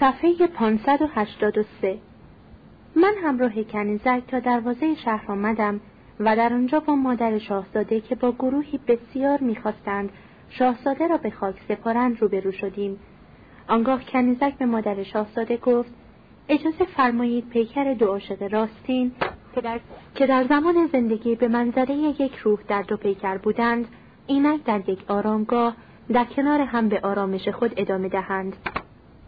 صفحه 583 من همراه کنیزک تا دروازه شهر آمدم و در آنجا با مادر شاهزاده که با گروهی بسیار می‌خواستند شاهزاده را به خاک سپارند روبرو شدیم. آنگاه کنیزک به مادر شاهزاده گفت اجازه فرمایید پیکر دو عاشق راستین که در, که در زمان زندگی به منظره یک روح در دو پیکر بودند اینک در یک آرامگاه در کنار هم به آرامش خود ادامه دهند.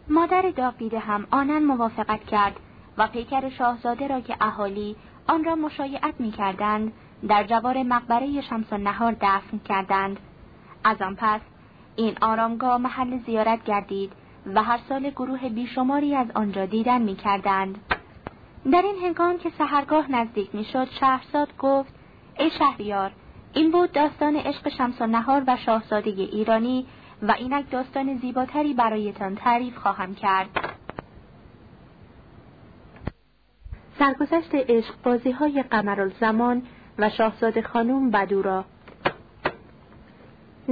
مادر داغ هم آنن موافقت کرد و پیکر شاهزاده را که اهالی آن را مشایعت می کردند در جوار مقبره شمس نهار دفن کردند از آن پس این آرامگاه محل زیارت گردید و هر سال گروه بیشماری از آنجا دیدن می کردند. در این هنگام که سهرگاه نزدیک می شد شهرزاد گفت ای شهریار این بود داستان عشق شمس و نهار و شاهزاده ایرانی و اینک داستان زیباتری برایتان تعریف خواهم کرد. سرگذشت عشق بازی های قمرالزمان و شاهزاده خانم بدورا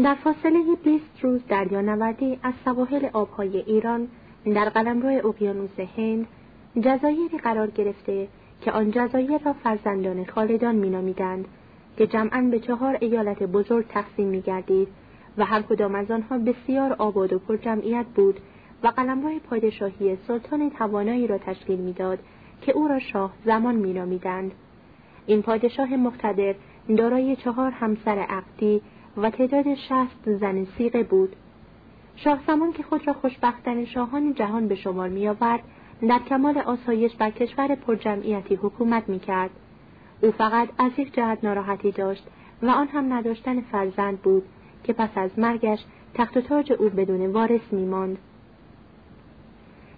در فاصله 20 روز دریانوردی از سواحل آبهای ایران در قلمرو اقیانوس هند جزایری قرار گرفته که آن جزایر را فرزندان خالدان مینامیدند که جمعا به چهار ایالت بزرگ تقسیم میگردید و هر کدام از آنها بسیار آباد و پرجمعیت بود و قلمرو پادشاهی سلطان توانایی را تشکیل می‌داد که او را شاه زمان مینامیدند. این پادشاه مقتدر دارای چهار همسر عقدی و تعداد شست زن سیغه بود. شاه زمان که خود را خوشبختترین شاهان جهان به شمار میآورد در کمال آسایش بر کشور پرجمعیتی حکومت می‌کرد. او فقط از یک جهت ناراحتی داشت و آن هم نداشتن فرزند بود. که پس از مرگش تخت و تاج او بدون وارث میماند.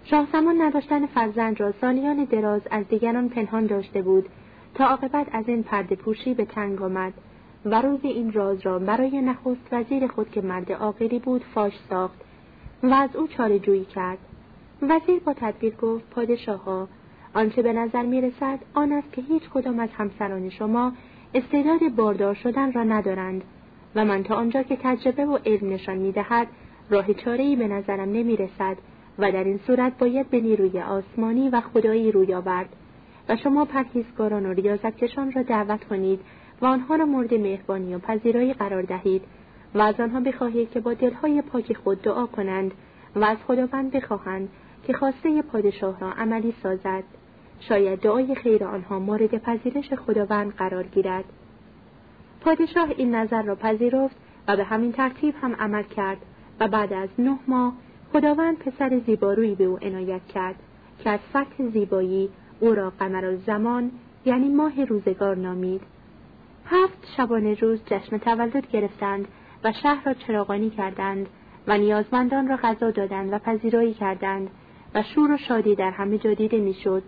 شاهزمان نداشتن فرزند را سالیان دراز از دیگران پنهان داشته بود تا عاقبت از این پرده پوشی به تنگ آمد و روز این راز را برای نخست وزیر خود که مرد عاقلی بود فاش ساخت و از او چاره جویی کرد. وزیر با تدبیر گفت پادشاها آنچه به نظر می رسد آن است که هیچ کدام از همسران شما استعداد باردار شدن را ندارند و من تا آنجا که تجربه و علم نشان می دهد راه چاره به نظرم نمی رسد و در این صورت باید به نیروی آسمانی و خدایی روی آورد و شما پرهیزگاران و ریاضتکشان را دعوت کنید و آنها را مورد مهربانی و پذیرایی قرار دهید و از آنها بخواهید که با دلهای پاک خود دعا کنند و از خداوند بخواهند که خواسته پادشاه را عملی سازد. شاید دعای خیر آنها مورد پذیرش خداوند قرار گیرد. پادشاه این نظر را پذیرفت و به همین ترتیب هم عمل کرد و بعد از نه ماه خداوند پسر زیبارویی به او عنایت کرد که از فتح زیبایی او را قمر زمان یعنی ماه روزگار نامید. هفت شبانه روز جشن تولد گرفتند و شهر را چراغانی کردند و نیازمندان را غذا دادند و پذیرایی کردند و شور و شادی در همه جا دیده می‌شد.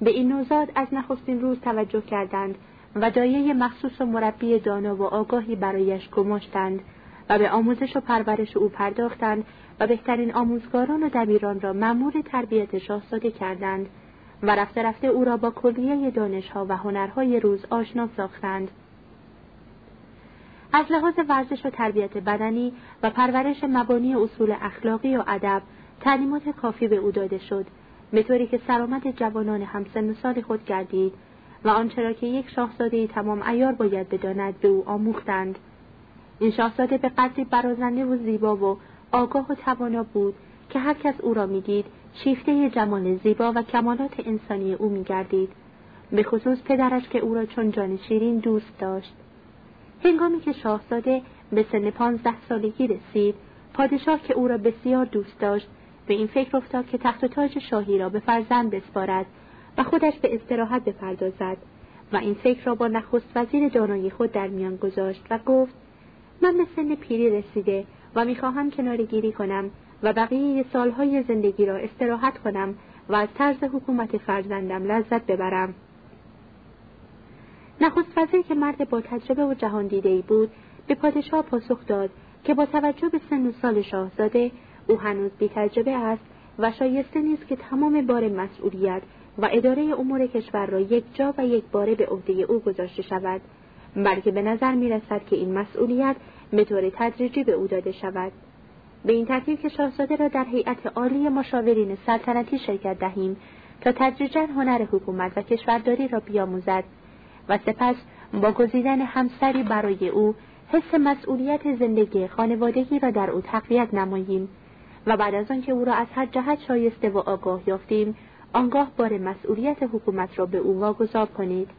به این نوزاد از نخستین روز توجه کردند و دایه مخصوص و مربی دانا و آگاهی برایش گماشتند و به آموزش و پرورش او پرداختند و بهترین آموزگاران و دبیران را مأمور تربیت شاهزاده کردند و رفته رفته او را با کلیه دانشها و هنرهای روز آشنا ساختند. از لحاظ ورزش و تربیت بدنی و پرورش مبانی اصول اخلاقی و ادب تعلیمات کافی به او داده شد. به طوری که سرآمد جوانان همسن سال خود گردید. و آنچه را که یک شاهزاده تمام ایار باید بداند به او آموختند. این شاهزاده به قدری برازنده و زیبا و آگاه و توانا بود که هر کس او را می‌دید شیفته جمال زیبا و کمالات انسانی او میگردید. به خصوص پدرش که او را چون جان شیرین دوست داشت. هنگامی که شاهزاده به سن پانزده سالگی رسید پادشاه که او را بسیار دوست داشت به این فکر افتاد که تخت و تاج شاهی را به فرزند بسپارد و خودش به استراحت بپردازد و این فکر را با نخست وزیر دانایی خود در میان گذاشت و گفت من به سن پیری رسیده و می‌خواهم کنار گیری کنم و بقیه سالهای زندگی را استراحت کنم و از طرز حکومت فرزندم لذت ببرم. نخست وزیر که مرد با تجربه و جهان دیده ای بود به پادشاه پاسخ داد که با توجه به سن و سال شاهزاده او هنوز بی تجربه است و شایسته نیست که تمام بار مسئولیت و اداره امور کشور را یک جا و یک باره به عهده او گذاشته شود بلکه به نظر می رسد که این مسئولیت به طور تدریجی به او داده شود. به این ترتیب که شاهزاده را در هیئت عالی مشاورین سلطنتی شرکت دهیم تا تدریجا هنر حکومت و کشورداری را بیاموزد و سپس با گزیدن همسری برای او حس مسئولیت زندگی خانوادگی را در او تقویت نماییم و بعد از آنکه او را از هر جهت شایسته و آگاه یافتیم آنگاه بار مسئولیت حکومت را به او واگذار کنید.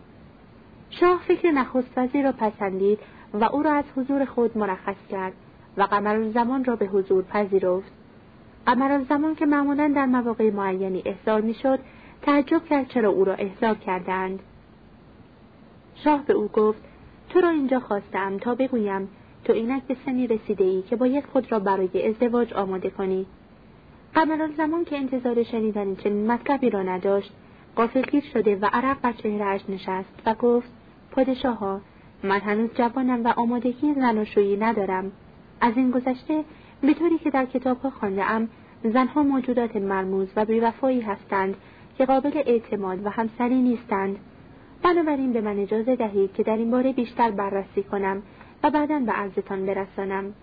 شاه فکر نخست وزیر را پسندید و او را از حضور خود مرخص کرد و قمر زمان را به حضور پذیرفت. قمر زمان که معمولا در مواقع معینی احضار می‌شد تعجب کرد چرا او را احضار کردند شاه به او گفت تو را اینجا خواستم تا بگویم تو اینک به سنی رسیده ای که باید خود را برای ازدواج آماده کنی. قبل زمان که انتظار شنیدن چنین مطلبی را نداشت قافلگیر شده و عرق بر چهرهاش نشست و گفت پادشاها من هنوز جوانم و آمادگی زناشویی ندارم. از این گذشته به طوری که در کتابها خوانده ام زنها موجودات مرموز و بیوفایی هستند که قابل اعتماد و همسری نیستند. بنابراین به من اجازه دهید که در این باره بیشتر بررسی کنم و بعدا به عرضتان برسانم.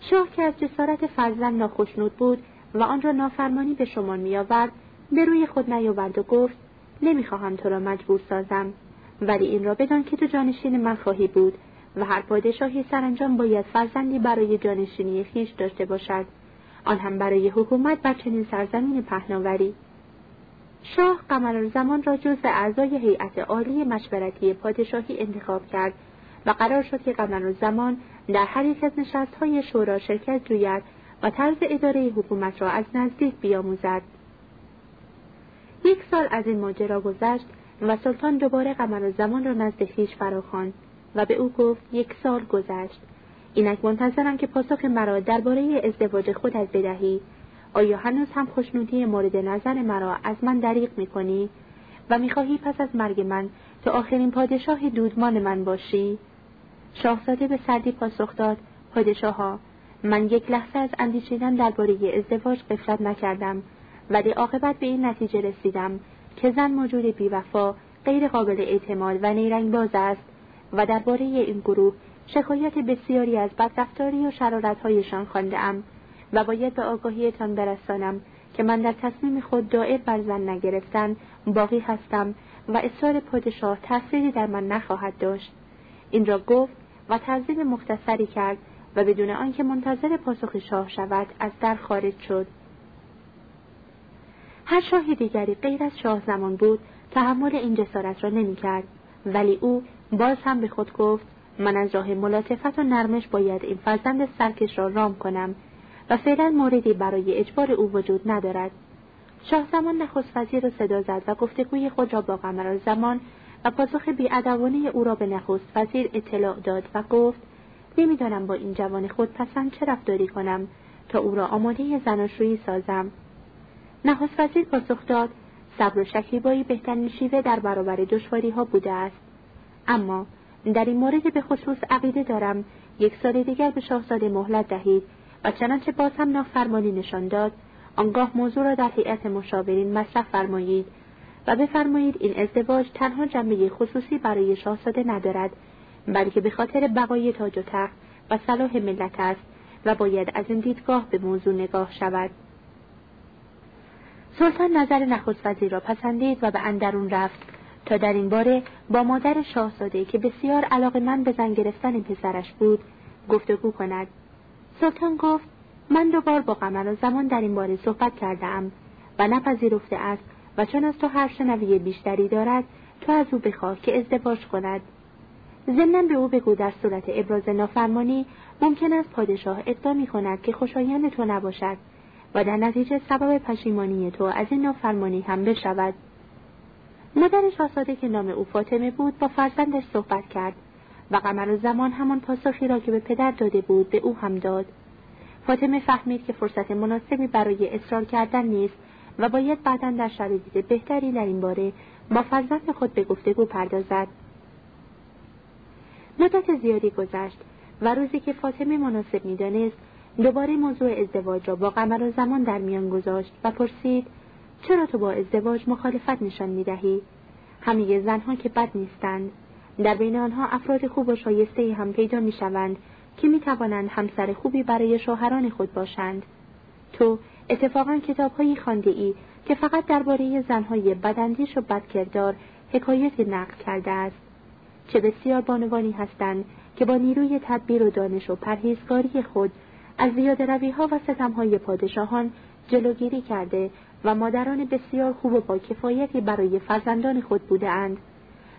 شاه که از جسارت فرزند ناخشنود بود و آن را نافرمانی به شما میآورد. به روی خود نیاورد و گفت نمی‌خواهم تو را مجبور سازم. ولی این را بدان که تو جانشین من خواهی بود و هر پادشاهی سرانجام باید فرزندی برای جانشینی خیش داشته باشد. آن هم برای حکومت بر چنین سرزمین پهناوری. شاه قمر زمان را جز اعضای هیئت عالی مشورتی پادشاهی انتخاب کرد و قرار شد که قمر زمان در هر یک از نشستهای شورا شرکت جوید و طرز اداره حکومت را از نزدیک بیاموزد. یک سال از این ماجرا گذشت و سلطان دوباره قمر زمان را نزد خویش فراخواند و به او گفت یک سال گذشت. اینک منتظرم که پاسخ مرا درباره ازدواج خودت بدهی. آیا هنوز هم خوشنودی مورد نظر مرا از من دریغ می‌کنی؟ و می‌خواهی پس از مرگ من تا آخرین پادشاه دودمان من باشی؟ شاهزاده به سردی پاسخ داد پادشاها من یک لحظه از اندیشیدن درباره ازدواج قفلت نکردم ولی عاقبت به این نتیجه رسیدم که زن موجود بیوفا غیر قابل اعتماد و نیرنگ باز است و درباره این گروه شکایت بسیاری از بدرفتاری و شرارتهایشان خواندهام و باید به آگاهیتان برسانم که من در تصمیم خود دائر بر زن نگرفتن باقی هستم و اصرار پادشاه تأثیری در من نخواهد داشت. این را گفت و تنظیم مختصری کرد و بدون آنکه منتظر پاسخ شاه شود از در خارج شد. هر شاه دیگری غیر از شاه زمان بود تحمل این جسارت را نمی‌کرد. ولی او باز هم به خود گفت من از راه ملاطفت و نرمش باید این فرزند سرکش را رام کنم و فعلا موردی برای اجبار او وجود ندارد. شاه زمان نخست وزیر را صدا زد و گفتگوی خود را با قمر زمان و پاسخ بیادوانه او را به نخست وزیر اطلاع داد و گفت نمی‌دانم با این جوان خود پسند چه رفتاری کنم تا او را آماده زناشویی سازم. نخست وزیر پاسخ داد صبر و شکیبایی بهترین شیوه در برابر دشواری ها بوده است. اما در این مورد به خصوص عقیده دارم یک سال دیگر به شاهزاده مهلت دهید و چنانچه باز هم نافرمانی نشان داد آنگاه موضوع را در هیئت مشاورین مطرح فرمایید و بفرمایید این ازدواج تنها جنبه خصوصی برای شاهزاده ندارد. بلکه به خاطر بقای تاج و تخت و صلاح ملت است و باید از این دیدگاه به موضوع نگاه شود. سلطان نظر نخست وزیر را پسندید و به اندرون رفت تا در این باره با مادر شاهزاده که بسیار علاقه من به زن گرفتن پسرش بود گفتگو کند. سلطان گفت من دوبار با قمر زمان در این باره صحبت کرده و نپذیرفته است و چون از تو هر شنوی بیشتری دارد تو از او بخواه که ازدواج کند. ضمنا به او بگو در صورت ابراز نافرمانی ممکن است پادشاه اقدامی کند که خوشایند تو نباشد و در نتیجه سبب پشیمانی تو از این نافرمانی هم بشود. مادر شاهزاده که نام او فاطمه بود با فرزندش صحبت کرد و قمر زمان همان پاسخی را که به پدر داده بود به او هم داد. فاطمه فهمید که فرصت مناسبی برای اصرار کردن نیست و باید بعدا در شرایط بهتری در این باره با فرزند خود به گفتگو پردازد. مدت زیادی گذشت و روزی که فاطمه مناسب می‌دانست دوباره موضوع ازدواج را با قمر زمان در میان گذاشت و پرسید چرا تو با ازدواج مخالفت نشان می‌دهی؟ همه زنها که بد نیستند. در بین آنها افراد خوب و شایسته هم پیدا می‌شوند که می توانند همسر خوبی برای شوهران خود باشند. تو اتفاقا کتابهایی خانده ای که فقط درباره زنهای بدندیش و بدکردار حکایت نقل کرده است. چه بسیار بانوانی هستند که با نیروی تدبیر و دانش و پرهیزکاری خود از زیاد رویها و ستمهای پادشاهان جلوگیری کرده و مادران بسیار خوب و با کفایتی برای فرزندان خود بوده اند.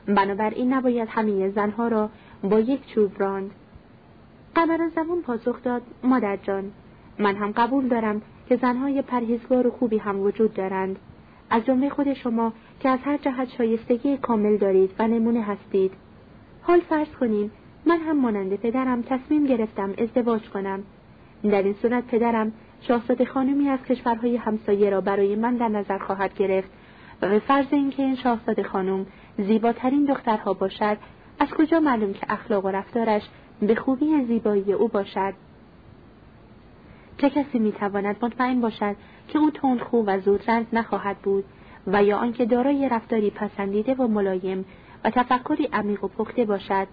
بنابراین نباید همه زنها را با یک چوب راند. قمر زمان پاسخ داد مادر جان من هم قبول دارم که زنهای پرهیزگار و خوبی هم وجود دارند از جمله خود شما که از هر جهت شایستگی کامل دارید و نمونه هستید حال فرض کنیم من هم مانند پدرم تصمیم گرفتم ازدواج کنم. در این صورت پدرم شاهزاده خانمی از کشورهای همسایه را برای من در نظر خواهد گرفت و به فرض اینکه این شاهزاده خانم زیباترین دخترها باشد از کجا معلوم که اخلاق و رفتارش به خوبی زیبایی او باشد؟ چه کسی می‌تواند مطمئن باشد که او تندخو و زودرنج نخواهد بود و یا آنکه دارای رفتاری پسندیده و ملایم و تفکری عمیق و پخته باشد.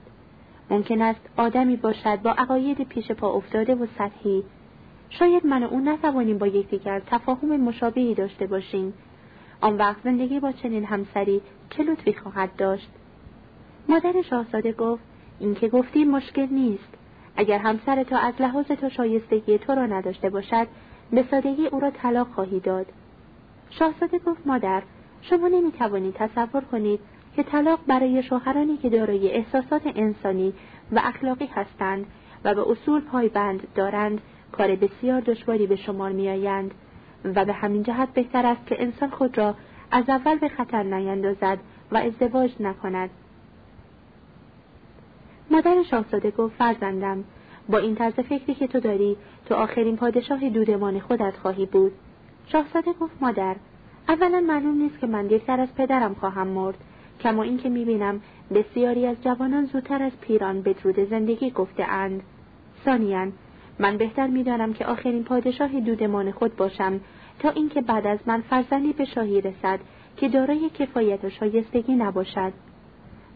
ممکن است آدمی باشد با عقاید پیش پا افتاده و سطحی. شاید من و او نتوانیم با یکدیگر تفاهم مشابهی داشته باشیم. آن وقت زندگی با چنین همسری چه لطفی خواهد داشت؟ مادر شاهزاده گفت این که گفتی مشکل نیست. اگر همسر تو از لحاظ تو شایستگی تو را نداشته باشد به سادگی او را طلاق خواهی داد. شاهزاده گفت مادر شما نمی‌توانید تصور کنید که طلاق برای شوهرانی که دارای احساسات انسانی و اخلاقی هستند و به اصول پایبند دارند کار بسیار دشواری به شمار میآیند و به همین جهت بهتر است که انسان خود را از اول به خطر نیندازد و ازدواج نکند. مادر شاهزاده گفت فرزندم با این طرز فکری که تو داری تو آخرین پادشاه دودمان خودت خواهی بود. شاهزاده گفت مادر اولا معلوم نیست که من دیرتر از پدرم خواهم مرد. کما اینکه می‌بینم بسیاری از جوانان زودتر از پیران بدرود زندگی گفته اند. ثانیا من بهتر می‌دانم که آخرین پادشاه دودمان خود باشم تا اینکه بعد از من فرزندی به شاهی رسد که دارای کفایت و شایستگی نباشد.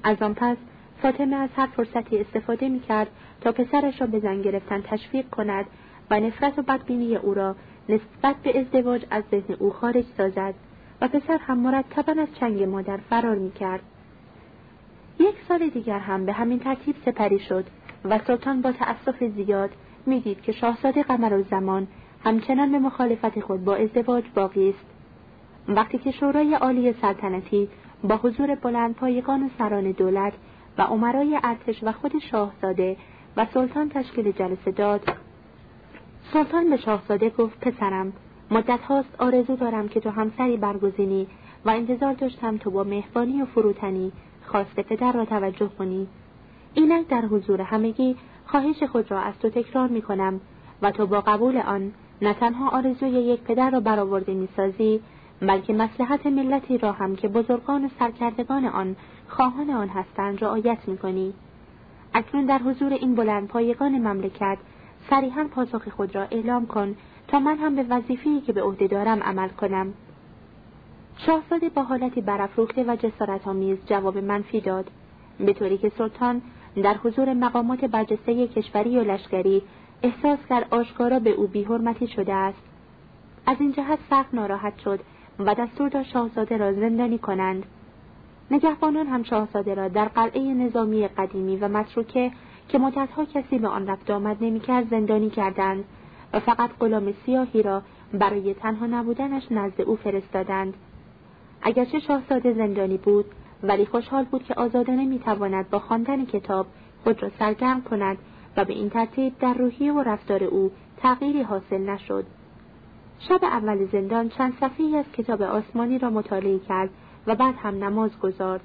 از آن پس فاطمه از هر فرصتی استفاده می کرد تا پسرش را به زن گرفتن تشویق کند و نفرت و بدبینی او را نسبت به ازدواج از ذهن او خارج سازد. و پسر هم مرتبا از چنگ مادر فرار می کرد. یک سال دیگر هم به همین ترتیب سپری شد و سلطان با تأسف زیاد می‌دید که شاهزاده قمر زمان همچنان به مخالفت خود با ازدواج باقی است. وقتی که شورای عالی سلطنتی با حضور بلند پایگان و سران دولت و عمرای ارتش و خود شاهزاده و سلطان تشکیل جلسه داد سلطان به شاهزاده گفت پسرم مدت هاست آرزو دارم که تو همسری برگزینی و انتظار داشتم تو با مهربانی و فروتنی خواست پدر را توجه کنی. اینک در حضور همگی خواهش خود را از تو تکرار می کنم و تو با قبول آن نه تنها آرزوی یک پدر را برآورده می‌سازی بلکه مسلحت ملتی را هم که بزرگان و سرکردگان آن خواهان آن هستند رعایت می‌کنی. اکنون در حضور این بلند پایگان مملکت صریحا پاسخ خود را اعلام کن تا من هم به وظیفه‌ای که به عهده دارم عمل کنم. شاهزاده با حالتی برافروخته و جسارت آمیز جواب منفی داد. به طوری که سلطان در حضور مقامات برجسته کشوری و لشکری احساس کرد آشکارا به او بیحرمتی شده است. از این جهت سخت ناراحت شد و دستور داد شاهزاده را زندانی کنند. نگهبانان هم شاهزاده را در قلعه نظامی قدیمی و متروکه که مدتها کسی به آن رفت آمد نمی‌کرد زندانی کردند و فقط غلام سیاهی را برای تنها نبودنش نزد او فرستادند. اگرچه شاهزاده زندانی بود ولی خوشحال بود که آزاده نمی‌تواند با خواندن کتاب خود را سرگرم کند و به این ترتیب در روحیه و رفتار او تغییری حاصل نشد. شب اول زندان چند صفحه از کتاب آسمانی را مطالعه کرد و بعد هم نماز گذارد.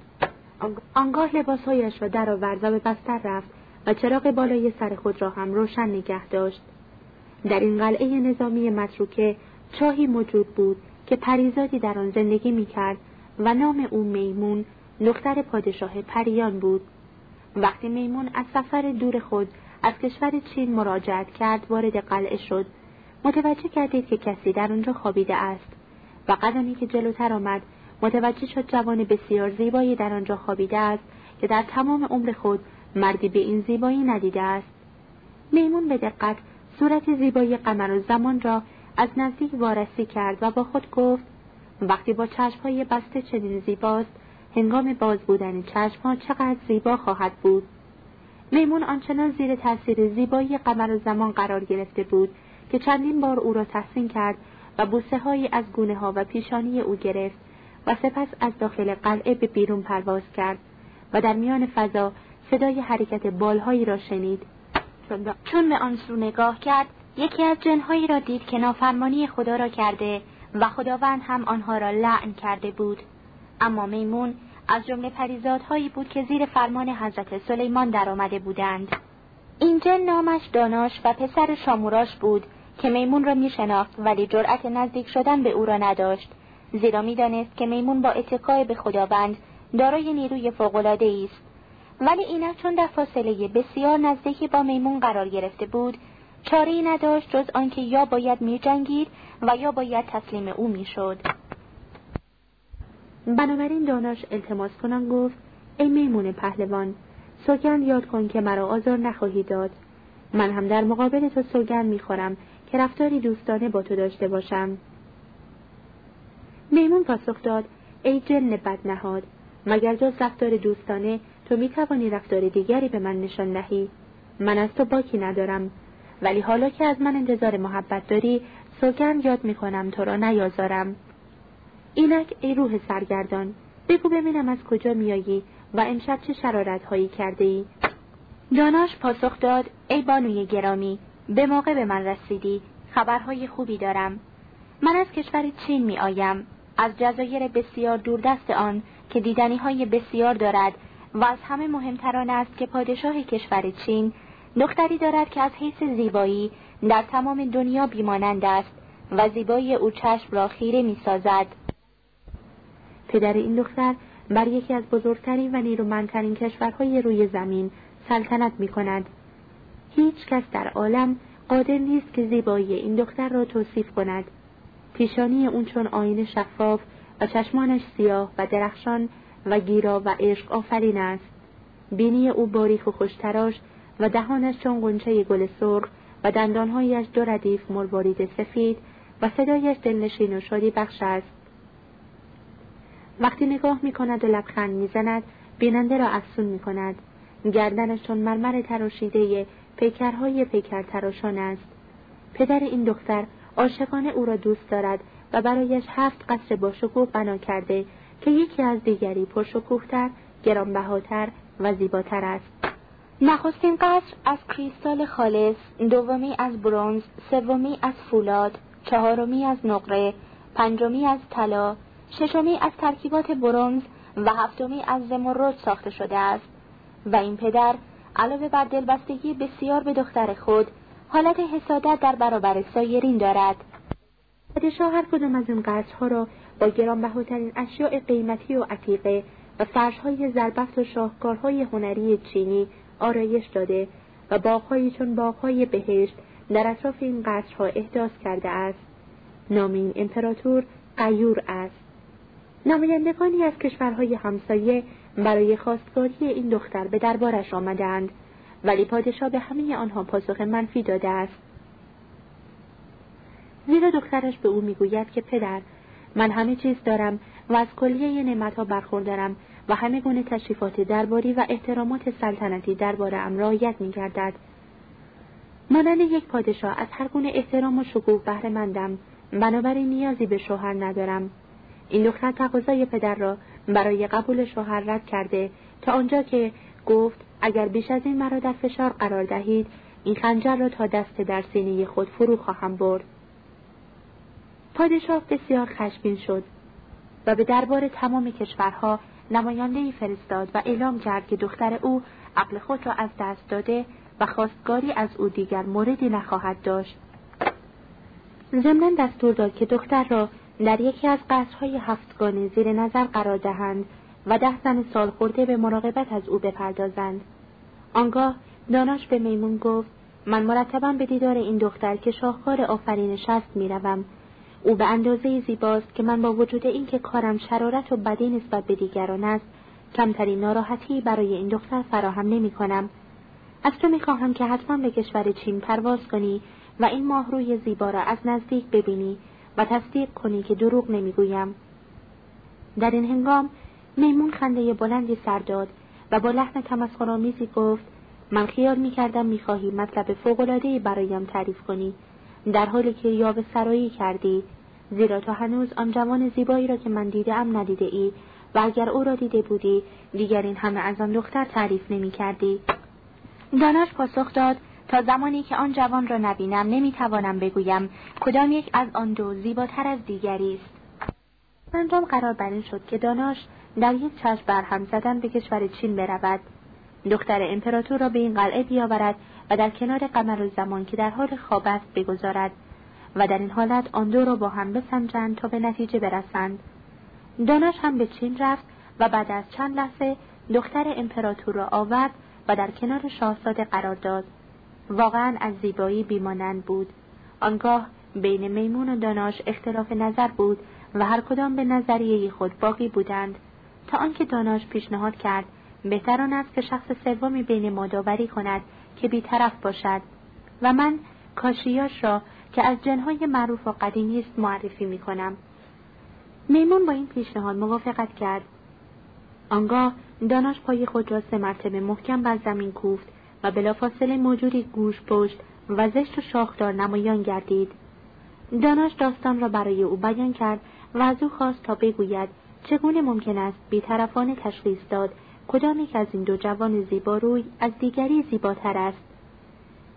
آنگاه لباسهایش را درآورد و به بستر رفت و چراغ بالای سر خود را هم روشن نگه داشت. در این قلعه نظامی متروکه چاهی موجود بود که پریزادی در آن زندگی می‌کرد و نام او میمون دختر پادشاه پریان بود. وقتی میمون از سفر دور خود از کشور چین مراجعت کرد وارد قلعه شد. متوجه کردید که کسی در آنجا خوابیده است. و قدمی که جلوتر آمد متوجه شد جوان بسیار زیبایی در آنجا خوابیده است که در تمام عمر خود مردی به این زیبایی ندیده است. میمون به دقت صورت زیبای قمر و زمان را از نزدیک وارسی کرد و با خود گفت وقتی با چشمهای بسته چنین زیباست هنگام باز بودن چشمها چقدر زیبا خواهد بود. میمون آنچنان زیر تاثیر زیبایی قمر و زمان قرار گرفته بود که چندین بار او را تحسین کرد و بوسه هایی از گونه ها و پیشانی او گرفت و سپس از داخل قلعه به بیرون پرواز کرد و در میان فضا صدای حرکت بالهایی را شنید. چون به آن سو نگاه کرد یکی از جنهایی را دید که نافرمانی خدا را کرده و خداوند هم آنها را لعن کرده بود. اما میمون از جمله پریزادهایی بود که زیر فرمان حضرت سلیمان درآمده بودند. این جن نامش داناش و پسر شاموراش بود که میمون را می شناخت ولی جرأت نزدیک شدن به او را نداشت. زیرا می‌دانست که میمون با اتقای به خداوند دارای نیروی فوقالعاده است. ولی اینک چون در فاصله بسیار نزدیکی با میمون قرار گرفته بود چاره نداشت جز آنکه یا باید میجنگید و یا باید تسلیم او می‌شد. بنابراین داناش التماس کنان گفت ای میمون پهلوان سوگند یاد کن که مرا آزار نخواهی داد. من هم در مقابل تو سوگند می‌خورم که رفتاری دوستانه با تو داشته باشم. میمون پاسخ داد ای جن بد نهاد مگر جز رفتار دوستانه تو می توانی رفتار دیگری به من نشان دهی. من از تو باکی ندارم. ولی حالا که از من انتظار محبت داری سوگند یاد می کنم تو را نیازارم. اینک ای روح سرگردان بگو ببینم از کجا میایی و امشب چه شرارت هایی کرده ای داناش پاسخ داد ای بانوی گرامی به موقع به من رسیدی. خبرهای خوبی دارم. من از کشور چین می آیم از جزایر بسیار دوردست آن که دیدنی های بسیار دارد و از همه مهمتران است که پادشاه کشور چین دختری دارد که از حیث زیبایی در تمام دنیا بیمانند است و زیبایی او چشم را خیره می سازد. پدر این دختر بر یکی از بزرگترین و نیرومندترین کشورهای روی زمین سلطنت می کند. هیچ کس در عالم قادر نیست که زیبایی این دختر را توصیف کند. پیشانی اون چون آینه شفاف و چشمانش سیاه و درخشان و گیرا و عشق آفرین است. بینی او باریک و خوشتراش و دهانش چون قنچه گل سرخ و دندانهایش دو ردیف مروارید سفید و صدایش دلنشین و شادی بخش است. وقتی نگاه می کند و لبخند می زند بیننده را افسون می کند گردنش چون مرمر تراشیده پیکرهای پیکر تراشان است. پدر این دختر عاشقانه او را دوست دارد و برایش هفت قصر با شکوه بنا کرده که یکی از دیگری پرشکوهتر گرانبهاتر و زیباتر است. نخستین قصر از کریستال خالص دومی از برونز سومی از فولاد چهارمی از نقره پنجمی از طلا ششمی از ترکیبات برونز و هفتمی از زمرد ساخته شده است. و این پدر علاوه بر دلبستگی بسیار به دختر خود حالت حسادت در برابر سایرین دارد. پادشاه هر کدام از این قصرها را با گرانبهاترین اشیاء قیمتی و عتیقه و فرشهای زربفت و شاهکارهای هنری چینی آرایش داده و باغهایی چون باغهای بهشت در اطراف این قصرها احداث کرده است. نام این امپراتور قیور است. نمایندگانی از کشورهای همسایه برای خواستگاری این دختر به دربارش آمدند ولی پادشاه به همه آنها پاسخ منفی داده است. زیرا دخترش به او می‌گوید که پدر من همه چیز دارم و از کلیه نعمتها برخوردارم و همه گونه تشریفات درباری و احترامات سلطنتی درباره ام رعایت میگردد. مانند یک پادشاه از هر گونه احترام و شکوه بهره مندم بنابراین نیازی به شوهر ندارم. این دختر تقاضای پدر را برای قبول شوهر رد کرده تا آنجا که گفت اگر بیش از این مرا در فشار قرار دهید این خنجر را تا دست در سینه خود فرو خواهم برد. پادشاه بسیار خشمگین شد و به دربار تمام کشورها نماینده فرستاد و اعلام کرد که دختر او عقل خود را از دست داده و خواستگاری از او دیگر موردی نخواهد داشت. ضمنا دستور داد که دختر را در یکی از قصرهای هفتگانه زیر نظر قرار دهند و ده زن سال خورده به مراقبت از او بپردازند. آنگاه داناش به میمون گفت من مرتبا به دیدار این دختر که شاهکار آفرینش است می‌روم او به اندازه زیباست که من با وجود اینکه کارم شرارت و بدی نسبت به دیگران است کمترین ناراحتی برای این دختر فراهم نمی کنم. از تو می‌خواهم که حتما به کشور چین پرواز کنی و این ماه روی زیبا را از نزدیک ببینی و تصدیق کنی که دروغ نمی‌گویم در این هنگام میمون خنده بلندی سر داد و با لحن تمسخرآمیزی گفت من خیال می‌کردم می‌خواهی مطلب فوقالعادهای برایم تعریف کنی در حالی که یاوه سرایی کردی زیرا تو هنوز آن جوان زیبایی را که من دیدم ندیده ای و اگر او را دیده بودی دیگر این همه از آن دختر تعریف نمی کردی. دانش پاسخ داد تا زمانی که آن جوان را نبینم نمی‌توانم بگویم کدام یک از آن دو زیباتر از دیگری است. انجام قرار بر این شد که داناش در یک چشم برهم زدن به کشور چین برود. دختر امپراتور را به این قلعه بیاورد و در کنار قمر زمان که در حال خواب است بگذارد. و در این حالت آن دو را با هم بسنجند تا به نتیجه برسند. داناش هم به چین رفت و بعد از چند لحظه دختر امپراتور را آورد و در کنار شاهزاده قرار داد. واقعا از زیبایی بیمانند بود. آنگاه بین میمون و داناش اختلاف نظر بود و هر کدام به نظریه خود باقی بودند. تا آنکه داناش پیشنهاد کرد بهتر آن است که شخص سومی بین ما داوری کند که بیطرف باشد. و من کاشیاش را که از جنهای معروف و قدیمی است معرفی می کنم. میمون با این پیشنهاد موافقت کرد. آنگاه داناش پای خود را سه مرتبه محکم بر زمین کوفت و بلافاصله موجودی گوش پشت و زشت و شاخدار نمایان گردید. داناش داستان را برای او بیان کرد و از او خواست تا بگوید چگونه ممکن است بیطرفانه تشخیص داد کدام یک از این دو جوان زیباروی از دیگری زیباتر است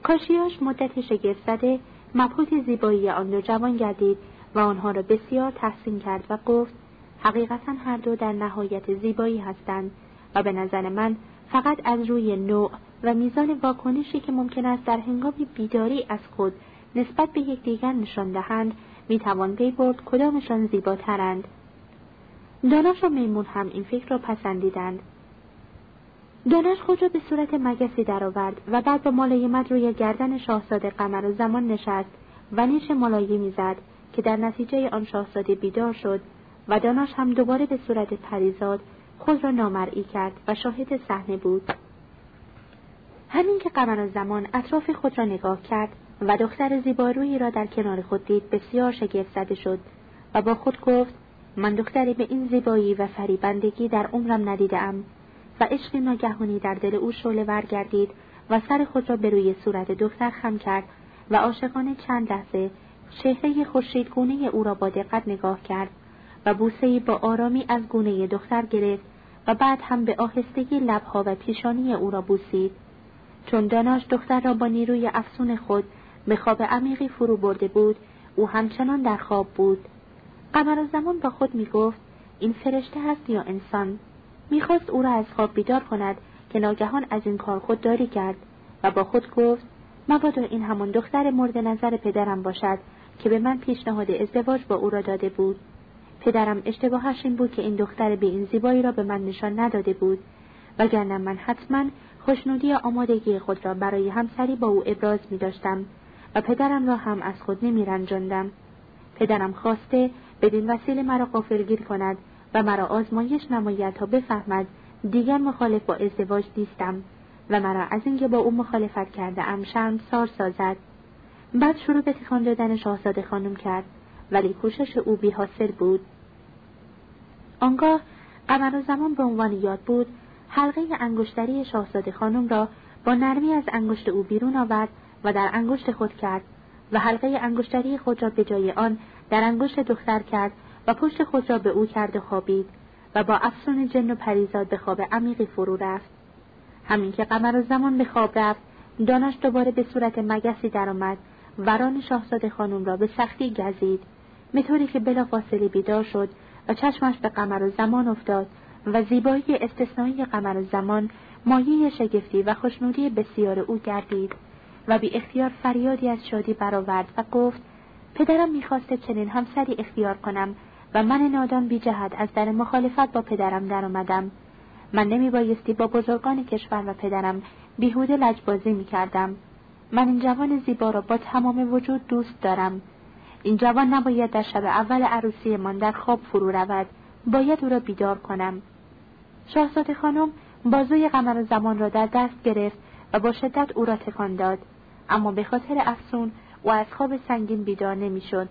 کاشیاش مدت شگفت زده مبهوت زیبایی آن دو جوان گردید و آنها را بسیار تحسین کرد و گفت حقیقتا هر دو در نهایت زیبایی هستند و به نظر من فقط از روی نوع و میزان واکنشی که ممکن است در هنگام بیداری از خود نسبت به یکدیگر نشان دهند می‌توان پی برد کدامشان زیباترند. داناش و میمون هم این فکر را پسندیدند. دانش خود را به صورت مگسی درآورد و بعد با ملایمت روی گردن شاهزاده قمر و زمان نشست و نیش ملایمی زد که در نتیجه آن شاهزاده بیدار شد و داناش هم دوباره به صورت پریزاد خود را نامرئی کرد و شاهد صحنه بود. همین که قمر زمان اطراف خود را نگاه کرد و دختر زیبارویی را در کنار خود دید بسیار شگفت زده شد و با خود گفت من دختری به این زیبایی و فریبندگی در عمرم ندیدم و عشق ناگهانی در دل او شعله ور گردید و سر خود را به روی صورت دختر خم کرد و عاشقانه چند لحظه چهره خورشیدگونه او را با دقت نگاه کرد و بوسهای با آرامی از گونه دختر گرفت و بعد هم به آهستگی لبها و پیشانی او را بوسید. چون داناش دختر را با نیروی افسون خود به خواب عمیقی فرو برده بود او همچنان در خواب بود. قمر زمان با خود می گفت این فرشته هست یا انسان؟ می‌خواست او را از خواب بیدار کند که ناگهان از این کار خودداری کرد و با خود گفت مبادا این همان دختر مورد نظر پدرم باشد که به من پیشنهاد ازدواج با او را داده بود پدرم اشتباهش این بود که این دختر به این زیبایی را به من نشان نداده بود وگرنه من حتما خوشنودی آمادگی خود را برای همسری با او ابراز می داشتم و پدرم را هم از خود نمی رنجاندم. پدرم خواسته بدین وسیله مرا قافلگیر کند و مرا آزمایش نماید تا بفهمد دیگر مخالف با ازدواج نیستم و مرا از اینکه با او مخالفت کرده ام سار سازد. بعد شروع به تکان دادن شاهزاده خانم کرد ولی کوشش او بی حاصل بود. آنگاه قمر زمان به عنوان یاد بود حلقه انگشتری شاهزاده خانم را با نرمی از انگشت او بیرون آورد و در انگشت خود کرد و حلقه انگشتری خود را به جای آن در انگشت دختر کرد و پشت خود را به او کرد و خوابید و با افسون جن و پریزاد به خواب عمیقی فرو رفت. همین که قمر زمان به خواب رفت دانش دوباره به صورت مگسی درآمد وران شاهزاده خانم را به سختی گزید. مطوری که بلافاصله بیدار شد و چشمش به قمر و زمان افتاد و زیبایی استثنایی قمر و زمان مایه شگفتی و خوشنودی بسیار او گردید و بی اختیار فریادی از شادی برآورد و گفت پدرم می‌خواسته چنین همسری اختیار کنم و من نادان بی جهت از در مخالفت با پدرم درآمدم من نمی بایستی با بزرگان کشور و پدرم بیهوده لجبازی می کردم. من این جوان زیبا را با تمام وجود دوست دارم. این جوان نباید در شب اول عروسی من در خواب فرو رود. باید او را بیدار کنم. شاهزاده خانم بازوی قمر زمان را در دست گرفت و با شدت او را تکان داد اما به خاطر افسون او از خواب سنگین بیدار نمی‌شد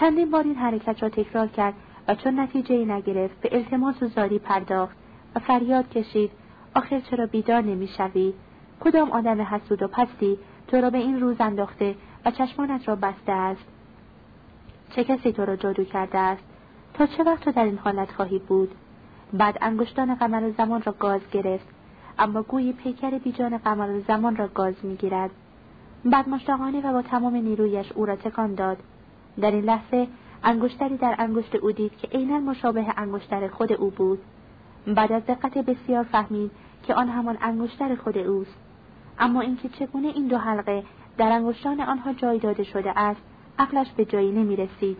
چندین بار این حرکت را تکرار کرد و چون نتیجه ای نگرفت به التماس و زاری پرداخت و فریاد کشید آخر چرا بیدار نمی‌شوی؟ کدام آدم حسود و پستی تو را به این روز انداخته و چشمانت را بسته است؟ چه کسی تو را جادو کرده است؟ تا چه وقت تو در این حالت خواهی بود؟ بعد انگشتان قمر زمان را گاز گرفت اما گویی پیکر بیجان قمر زمان را گاز می‌گیرد. بعد مشتاقانه و با تمام نیرویش او را تکان داد. در این لحظه انگشتری در انگشت او دید که عینا مشابه انگشتر خود او بود. بعد از دقت بسیار فهمید که آن همان انگشتر خود اوست. اما اینکه چگونه این دو حلقه در انگشتان آنها جای داده شده است عقلش به جایی نمی رسید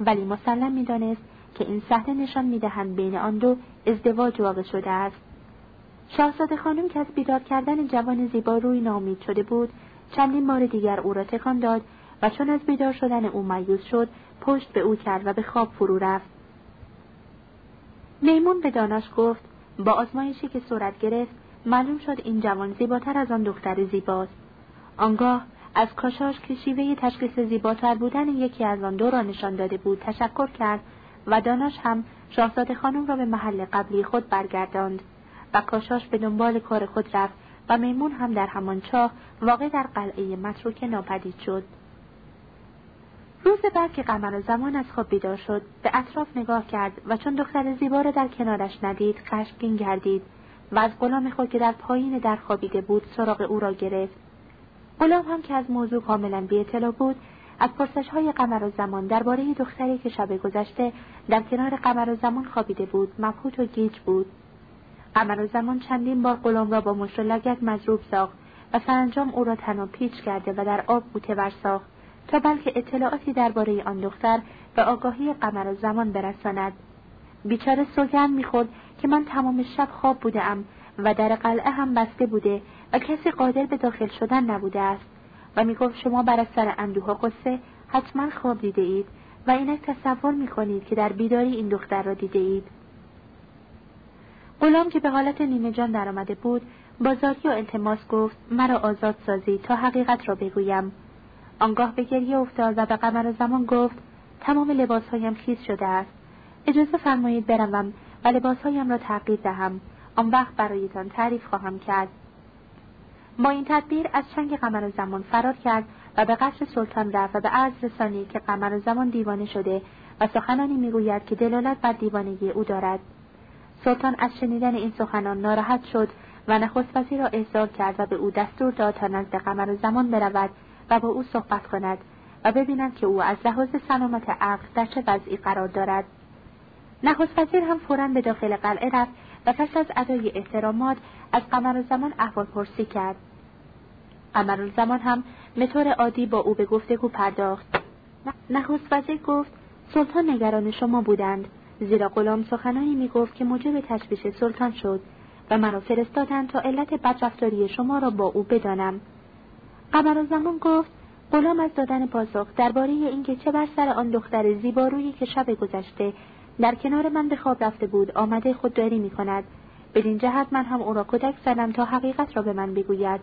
ولی مسلم می دانست که این صحنه نشان می دهند بین آن دو ازدواج واقع شده است. شاهزاده خانم که از بیدار کردن جوان زیبا روی نامید شده بود چندین بار دیگر او را تکان داد و چون از بیدار شدن او مایوس شد پشت به او کرد و به خواب فرو رفت. میمون به داناش گفت با آزمایشی که صورت گرفت معلوم شد این جوان زیباتر از آن دختر زیباست. آنگاه از کاشاش که شیوه تشخیص زیباتر بودن یکی از آن دو را نشان داده بود تشکر کرد و داناش هم شاهزاده خانم را به محل قبلی خود برگرداند و کاشاش به دنبال کار خود رفت و میمون هم در همان چاه واقع در قلعه متروک ناپدید شد. روز بعد که قمر زمان از خواب بیدار شد به اطراف نگاه کرد و چون دختر زیبا را در کنارش ندید خشمگین گردید و از غلام خود که در پایین در خوابیده بود سراغ او را گرفت. غلام هم که از موضوع کاملا بی اطلاع بود از پرسش های قمر و زمان درباره دختری که شب گذشته در کنار قمر و زمان خوابیده بود مبهوت و گیج بود. قمر و زمان چندین بار غلام را با مشت لگت مضروب ساخت و سرانجام او را تنها پیچ کرده و در آب بوته ساخت. تا بلکه اطلاعاتی درباره آن دختر به آگاهی قمر و زمان برساند. بیچاره سوگند می‌خورد که من تمام شب خواب بودم و در قلعه هم بسته بوده و کسی قادر به داخل شدن نبوده است و می‌گفت شما بر اثر اندوه و قصه حتما خواب دیده اید و اینک تصور می‌کنید که در بیداری این دختر را دیده اید. غلام که به حالت نیمه جان درآمده بود با زاری و التماس گفت مرا آزاد سازی تا حقیقت را بگویم. آنگاه به گریه افتاد و به قمر زمان گفت تمام لباسهایم خیز شده است. اجازه فرمایید بروم و لباسهایم را تغییر دهم. آن وقت برایتان تعریف خواهم کرد. با این تدبیر از چنگ قمر زمان فرار کرد و به قصر سلطان رفت و به عرض رسانی که قمر زمان دیوانه شده و سخنانی می‌گوید که دلالت بر دیوانگی او دارد. سلطان از شنیدن این سخنان ناراحت شد و نخست وزیر را احضار کرد و به او دستور داد تا نزد قمر زمان برود و با او صحبت کند و ببیند که او از لحاظ سلامت عقل در چه وضعی قرار دارد. نخست وزیر هم فورا به داخل قلعه رفت و پس از ادای احترامات از قمر زمان احوال پرسی کرد. قمر زمان هم به عادی با او به گفتگو پرداخت. نخست وزیر گفت سلطان نگران شما بودند. زیرا غلام سخنانی می‌گفت که موجب تشویش سلطان شد و مرا فرستادند تا علت بدرفتاری شما را با او بدانم. قمر زمان گفت غلام از دادن پاسخ درباره اینکه چه بر سر آن دختر زیبارویی که شب گذشته در کنار من به خواب رفته بود آمده خودداری می کند بدین جهت من هم او را کدک زدم تا حقیقت را به من بگوید.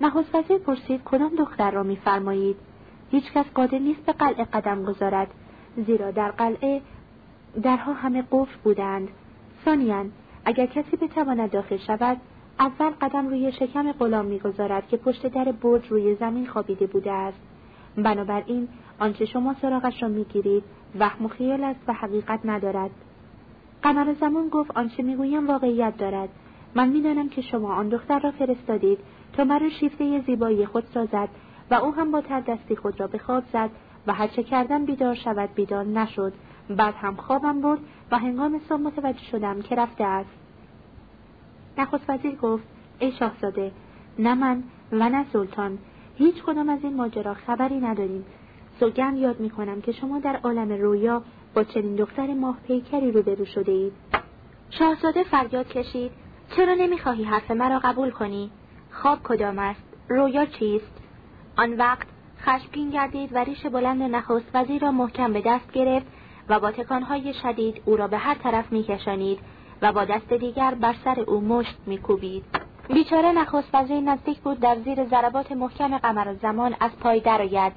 نخست وزیر پرسید کدام دختر را میفرمایید؟ هیچکس قادر نیست به قلعه قدم گذارد. زیرا در قلعه درها همه قفل بودند. ثانیا اگر کسی بتواند داخل شود اول قدم روی شکم غلام می‌گذارد که پشت در برج روی زمین خوابیده بوده است. بنابراین آنچه شما سراغش را می‌گیرید وهم و خیال است و حقیقت ندارد. قمر زمان گفت آنچه می‌گویم واقعیت دارد. من می‌دانم که شما آن دختر را فرستادید تا مرا شیفته زیبایی خود سازد و او هم با دستی خود را به خواب زد و هرچه کردم بیدار شود بیدار نشد. بعد هم خوابم برد و هنگام صبح متوجه شدم که رفته است. نخست وزیر گفت ای شاهزاده نه من و نه سلطان هیچ کدام از این ماجرا خبری نداریم. سوگند یاد می‌کنم که شما در عالم رویا با چنین دختر ماه پیکری روبرو شده اید شاهزاده فریاد کشید چرا نمی‌خواهی حرف مرا قبول کنی؟ خواب کدام است؟ رویا چیست؟ آن وقت خشمگین گردید و ریش بلند نخست وزیر را محکم به دست گرفت و با تکانهای شدید او را به هر طرف میکشانید. و با دست دیگر بر سر او مشت میکوبید. بیچاره نخست وزیر نزدیک بود در زیر ضربات محکم قمر زمان از پای درآید.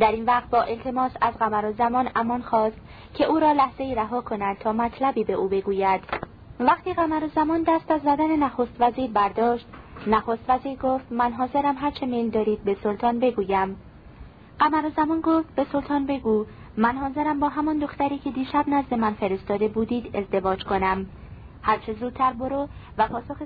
در این وقت با التماس از قمر زمان امان خواست که او را لحظه ای رها کند تا مطلبی به او بگوید. وقتی قمر زمان دست از زدن نخست وزیر برداشت نخست وزیر گفت من حاضرم هرچه میل دارید به سلطان بگویم. قمر زمان گفت به سلطان بگو من حاضرم با همان دختری که دیشب نزد من فرستاده بودید ازدواج کنم. هرچه زودتر برو و پاسخ